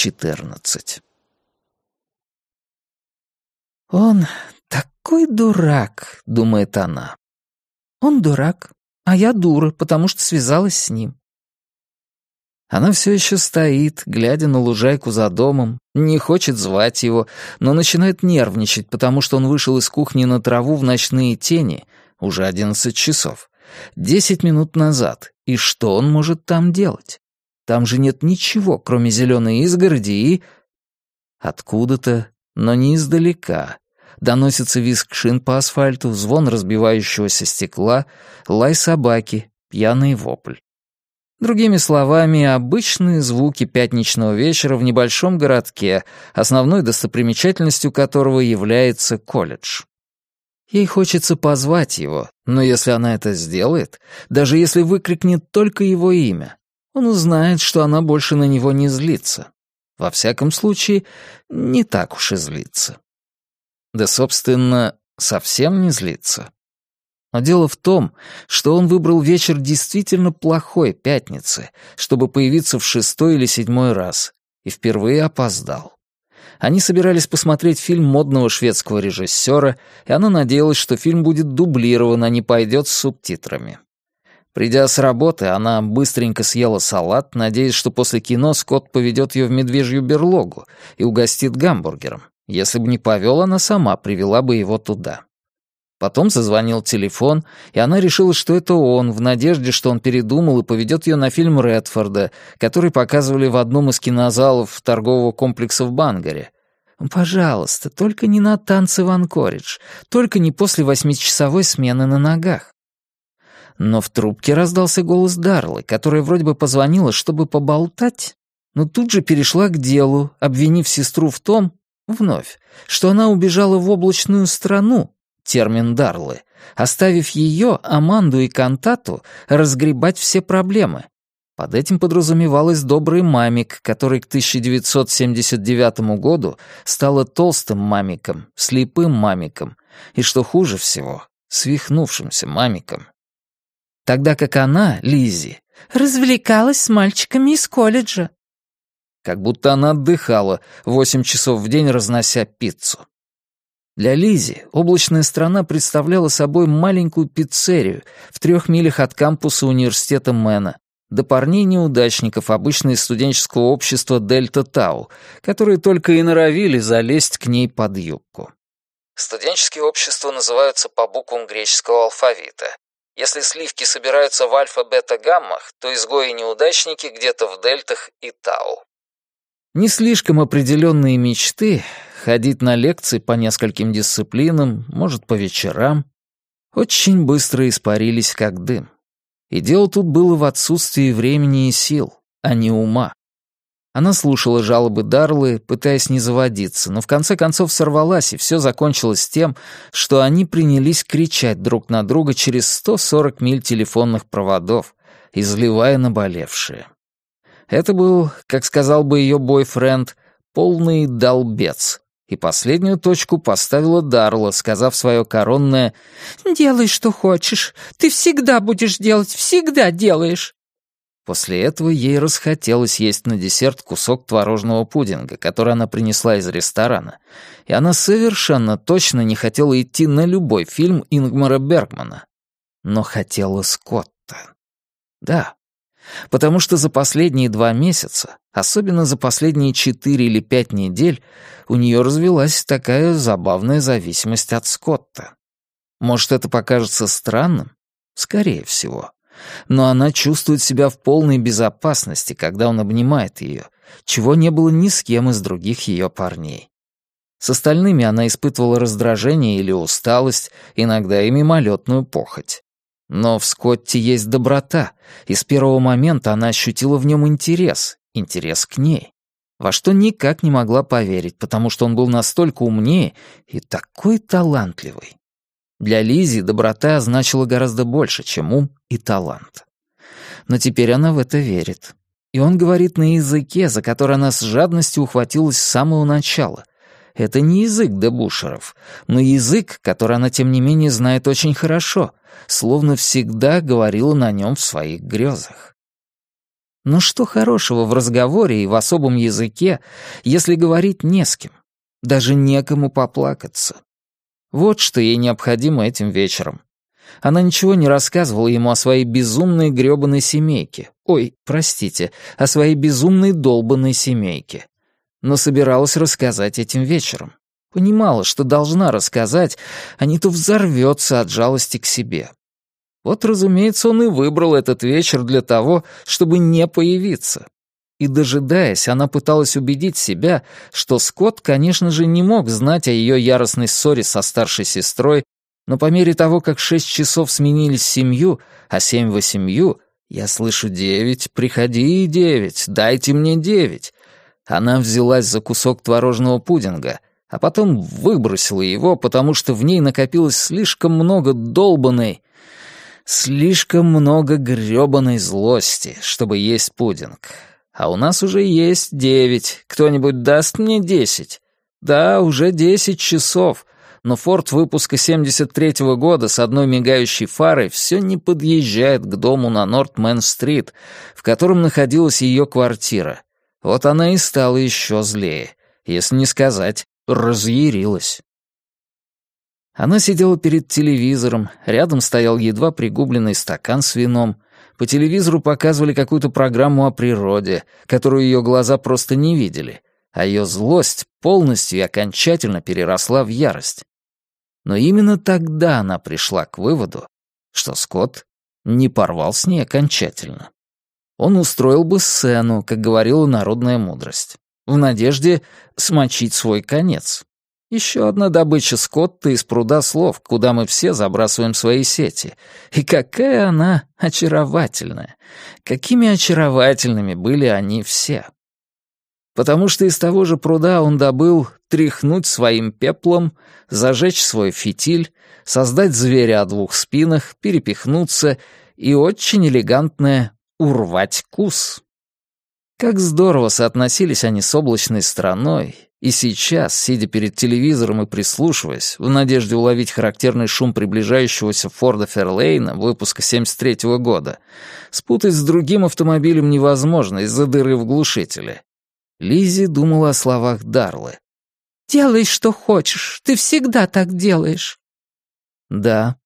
14. «Он такой дурак», — думает она. «Он дурак, а я дура, потому что связалась с ним». Она все еще стоит, глядя на лужайку за домом, не хочет звать его, но начинает нервничать, потому что он вышел из кухни на траву в ночные тени, уже одиннадцать часов, десять минут назад, и что он может там делать? Там же нет ничего, кроме зеленой изгороди и... Откуда-то, но не издалека, доносится визг шин по асфальту, звон разбивающегося стекла, лай собаки, пьяный вопль. Другими словами, обычные звуки пятничного вечера в небольшом городке, основной достопримечательностью которого является колледж. Ей хочется позвать его, но если она это сделает, даже если выкрикнет только его имя, он узнает, что она больше на него не злится. Во всяком случае, не так уж и злится. Да, собственно, совсем не злится. Но дело в том, что он выбрал вечер действительно плохой пятницы, чтобы появиться в шестой или седьмой раз, и впервые опоздал. Они собирались посмотреть фильм модного шведского режиссера, и она надеялась, что фильм будет дублирован, а не пойдет с субтитрами. Придя с работы, она быстренько съела салат, надеясь, что после кино Скотт поведет ее в медвежью берлогу и угостит гамбургером. Если бы не повел, она сама привела бы его туда. Потом зазвонил телефон, и она решила, что это он, в надежде, что он передумал и поведет ее на фильм Редфорда, который показывали в одном из кинозалов торгового комплекса в Бангаре. «Пожалуйста, только не на танцы в Анкоридж, только не после восьмичасовой смены на ногах». Но в трубке раздался голос Дарлы, которая вроде бы позвонила, чтобы поболтать, но тут же перешла к делу, обвинив сестру в том, вновь, что она убежала в облачную страну, термин Дарлы, оставив ее, Аманду и Кантату, разгребать все проблемы. Под этим подразумевалось добрый мамик, который к 1979 году стала толстым мамиком, слепым мамиком и, что хуже всего, свихнувшимся мамиком. Тогда как она, Лизи, развлекалась с мальчиками из колледжа. Как будто она отдыхала, восемь часов в день разнося пиццу. Для Лизи облачная страна представляла собой маленькую пиццерию в трех милях от кампуса университета Мэна, до парней-неудачников обычно из студенческого общества Дельта Тау, которые только и норовили залезть к ней под юбку. Студенческие общества называются по буквам греческого алфавита. Если сливки собираются в альфа-бета-гаммах, то изгои-неудачники где-то в дельтах и тау. Не слишком определенные мечты, ходить на лекции по нескольким дисциплинам, может, по вечерам, очень быстро испарились как дым. И дело тут было в отсутствии времени и сил, а не ума. Она слушала жалобы Дарлы, пытаясь не заводиться, но в конце концов сорвалась, и все закончилось тем, что они принялись кричать друг на друга через 140 миль телефонных проводов, изливая наболевшие. Это был, как сказал бы ее бойфренд, полный долбец, и последнюю точку поставила Дарла, сказав свое коронное «Делай, что хочешь. Ты всегда будешь делать, всегда делаешь». После этого ей расхотелось есть на десерт кусок творожного пудинга, который она принесла из ресторана, и она совершенно точно не хотела идти на любой фильм Ингмара Бергмана. Но хотела Скотта. Да, Потому что за последние два месяца, особенно за последние четыре или пять недель, у нее развилась такая забавная зависимость от Скотта. Может, это покажется странным? Скорее всего. Но она чувствует себя в полной безопасности, когда он обнимает ее, чего не было ни с кем из других ее парней. С остальными она испытывала раздражение или усталость, иногда и мимолетную похоть. Но в Скотте есть доброта, и с первого момента она ощутила в нем интерес, интерес к ней, во что никак не могла поверить, потому что он был настолько умнее и такой талантливый. Для Лизи доброта значила гораздо больше, чем ум и талант. Но теперь она в это верит. И он говорит на языке, за который она с жадностью ухватилась с самого начала, это не язык дебушеров, но язык, который она, тем не менее, знает очень хорошо, словно всегда говорила на нем в своих грезах. Но что хорошего в разговоре и в особом языке, если говорить не с кем? Даже некому поплакаться. Вот что ей необходимо этим вечером. Она ничего не рассказывала ему о своей безумной грёбаной семейке. Ой, простите, о своей безумной долбанной семейке. Но собиралась рассказать этим вечером. Понимала, что должна рассказать, а не то взорвется от жалости к себе. Вот, разумеется, он и выбрал этот вечер для того, чтобы не появиться. И, дожидаясь, она пыталась убедить себя, что Скотт, конечно же, не мог знать о ее яростной ссоре со старшей сестрой, но по мере того, как шесть часов сменились семью, а семь восемью, я слышу девять, приходи девять, дайте мне девять. Она взялась за кусок творожного пудинга, а потом выбросила его, потому что в ней накопилось слишком много долбанной, слишком много грёбаной злости, чтобы есть пудинг. А у нас уже есть девять. Кто-нибудь даст мне десять? Да, уже десять часов, но форт выпуска 73-го года с одной мигающей фарой все не подъезжает к дому на Нортмен-стрит, в котором находилась ее квартира. Вот она и стала еще злее, если не сказать, разъярилась. Она сидела перед телевизором, рядом стоял едва пригубленный стакан с вином. По телевизору показывали какую-то программу о природе, которую ее глаза просто не видели, а ее злость полностью и окончательно переросла в ярость. Но именно тогда она пришла к выводу, что Скотт не порвал с ней окончательно. Он устроил бы сцену, как говорила народная мудрость, в надежде смочить свой конец. Еще одна добыча Скотта из пруда слов, куда мы все забрасываем свои сети. И какая она очаровательная! Какими очаровательными были они все! Потому что из того же пруда он добыл тряхнуть своим пеплом, зажечь свой фитиль, создать зверя о двух спинах, перепихнуться и очень элегантное «урвать кус». Как здорово соотносились они с облачной страной, и сейчас, сидя перед телевизором и прислушиваясь, в надежде уловить характерный шум приближающегося Форда Ферлейна выпуска 73-го года, спутать с другим автомобилем невозможно из-за дыры в глушителе. Лизи думала о словах Дарлы. «Делай, что хочешь. Ты всегда так делаешь». Да.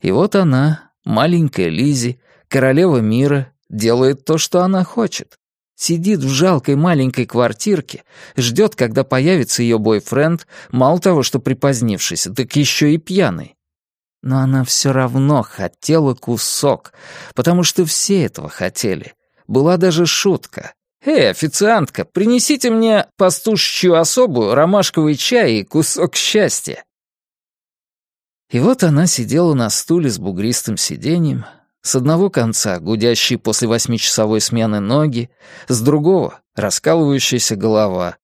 И вот она, маленькая Лизи, королева мира, делает то, что она хочет. Сидит в жалкой маленькой квартирке, ждет, когда появится ее бойфренд, мало того, что припозднившийся, так еще и пьяный. Но она все равно хотела кусок, потому что все этого хотели. Была даже шутка. «Эй, официантка, принесите мне пастушечью особую, ромашковый чай и кусок счастья». И вот она сидела на стуле с бугристым сиденьем, с одного конца гудящие после восьмичасовой смены ноги, с другого — раскалывающаяся голова,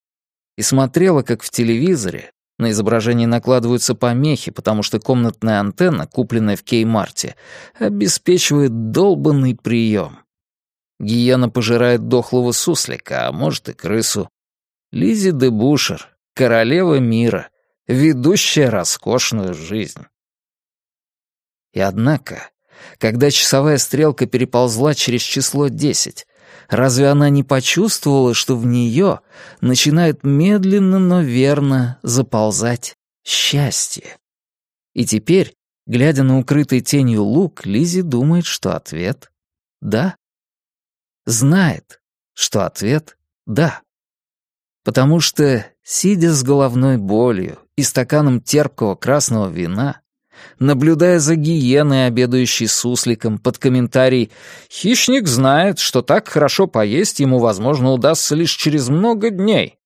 и смотрела, как в телевизоре, на изображении накладываются помехи, потому что комнатная антенна, купленная в Кей-Марте, обеспечивает долбанный прием. Гиена пожирает дохлого суслика, а может и крысу. Лизи де Бушер, королева мира, ведущая роскошную жизнь. И однако, когда часовая стрелка переползла через число десять, разве она не почувствовала, что в нее начинает медленно, но верно заползать счастье? И теперь, глядя на укрытый тенью лук, Лизи думает, что ответ — да знает, что ответ — да. Потому что, сидя с головной болью и стаканом терпкого красного вина, наблюдая за гиеной, обедающей сусликом, под комментарий «Хищник знает, что так хорошо поесть ему, возможно, удастся лишь через много дней».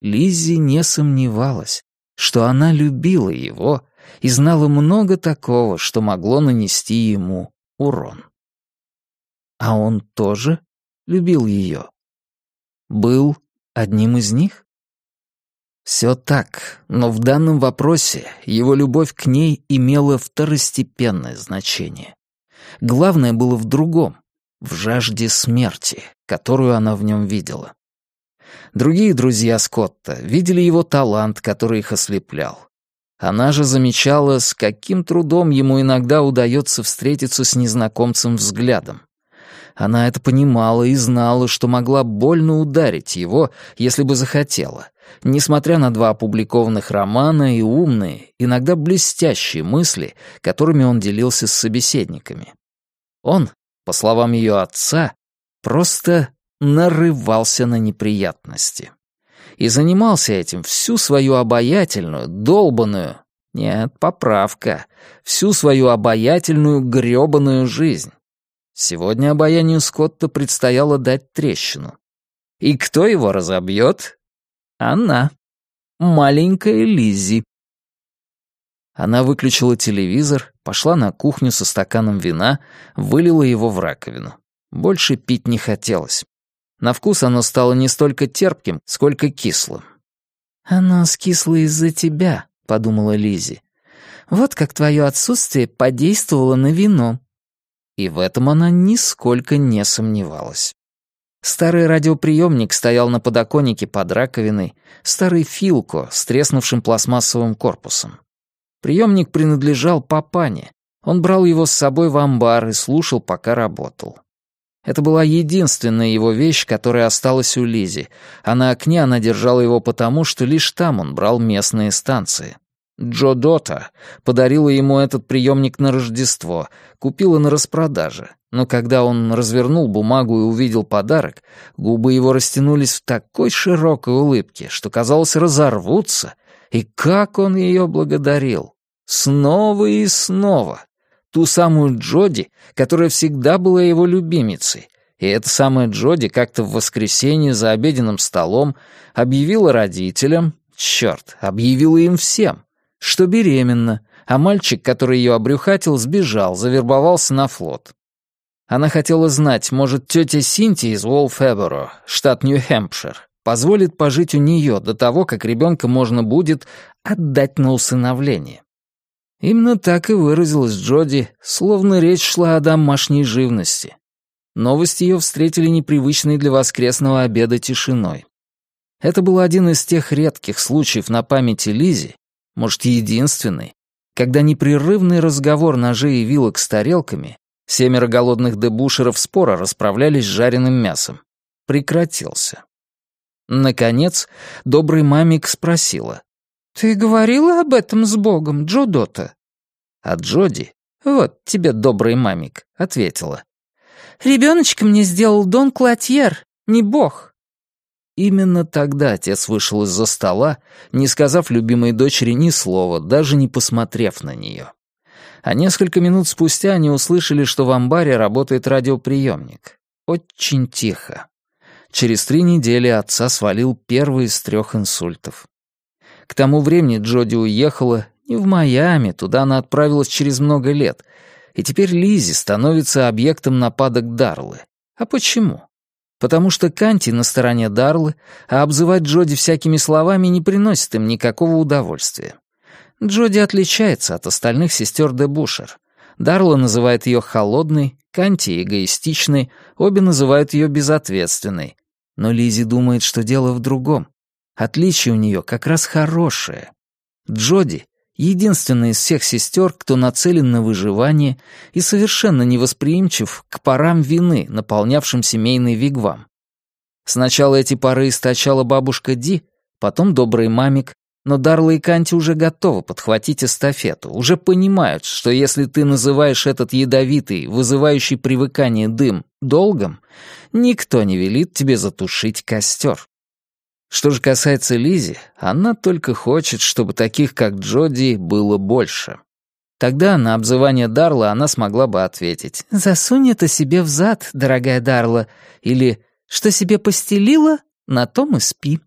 Лиззи не сомневалась, что она любила его и знала много такого, что могло нанести ему урон. А он тоже любил ее? Был одним из них? Все так, но в данном вопросе его любовь к ней имела второстепенное значение. Главное было в другом, в жажде смерти, которую она в нем видела. Другие друзья Скотта видели его талант, который их ослеплял. Она же замечала, с каким трудом ему иногда удается встретиться с незнакомцем взглядом. Она это понимала и знала, что могла больно ударить его, если бы захотела, несмотря на два опубликованных романа и умные, иногда блестящие мысли, которыми он делился с собеседниками. Он, по словам ее отца, просто нарывался на неприятности. И занимался этим всю свою обаятельную, долбанную, нет, поправка, всю свою обаятельную, грёбаную жизнь. Сегодня обаянию Скотта предстояло дать трещину. И кто его разобьет? Она. Маленькая Лиззи. Она выключила телевизор, пошла на кухню со стаканом вина, вылила его в раковину. Больше пить не хотелось. На вкус оно стало не столько терпким, сколько кислым. «Оно скисло из-за тебя», — подумала Лизи. «Вот как твое отсутствие подействовало на вино». И в этом она нисколько не сомневалась. Старый радиоприемник стоял на подоконнике под раковиной, старый Филко с треснувшим пластмассовым корпусом. Приемник принадлежал папане. Он брал его с собой в амбар и слушал, пока работал. Это была единственная его вещь, которая осталась у Лизи, а на окне она держала его потому, что лишь там он брал местные станции. Джо Дота подарила ему этот приемник на Рождество, купила на распродаже. Но когда он развернул бумагу и увидел подарок, губы его растянулись в такой широкой улыбке, что, казалось, разорвутся. И как он ее благодарил! Снова и снова! Ту самую Джоди, которая всегда была его любимицей. И эта самая Джоди как-то в воскресенье за обеденным столом объявила родителям, черт, объявила им всем, что беременна, а мальчик, который ее обрюхатил, сбежал, завербовался на флот. Она хотела знать, может, тетя Синти из Уолфеборо, штат Нью-Хэмпшир, позволит пожить у нее до того, как ребенка можно будет отдать на усыновление. Именно так и выразилась Джоди, словно речь шла о домашней живности. Новости ее встретили непривычной для воскресного обеда тишиной. Это был один из тех редких случаев на памяти Лизи, может, единственный, когда непрерывный разговор ножей и вилок с тарелками, семеро голодных дебушеров спора расправлялись с жареным мясом, прекратился. Наконец, добрый мамик спросила. «Ты говорила об этом с Богом, Джодота?» А Джоди, вот тебе добрый мамик, ответила. «Ребеночка мне сделал Дон Клотьер, не Бог». Именно тогда отец вышел из-за стола, не сказав любимой дочери ни слова, даже не посмотрев на нее. А несколько минут спустя они услышали, что в амбаре работает радиоприемник. Очень тихо. Через три недели отца свалил первый из трех инсультов. К тому времени Джоди уехала, не в Майами, туда она отправилась через много лет, и теперь Лизи становится объектом нападок Дарлы. А почему? Потому что Канти на стороне Дарлы, а обзывать Джоди всякими словами не приносит им никакого удовольствия. Джоди отличается от остальных сестер де Бушер. Дарла называет ее холодной, Канти — эгоистичной, обе называют ее безответственной. Но Лизи думает, что дело в другом. Отличие у нее как раз хорошее. Джоди единственная из всех сестер, кто нацелен на выживание и совершенно невосприимчив к парам вины, наполнявшим семейный вигвам. Сначала эти пары источала бабушка Ди, потом добрый мамик, но Дарла и Канти уже готовы подхватить эстафету, уже понимают, что если ты называешь этот ядовитый, вызывающий привыкание дым долгом, никто не велит тебе затушить костер. Что же касается Лизи, она только хочет, чтобы таких, как Джоди, было больше. Тогда на обзывание Дарла она смогла бы ответить «Засунь это себе в зад, дорогая Дарла» или «Что себе постелила, на том и спи».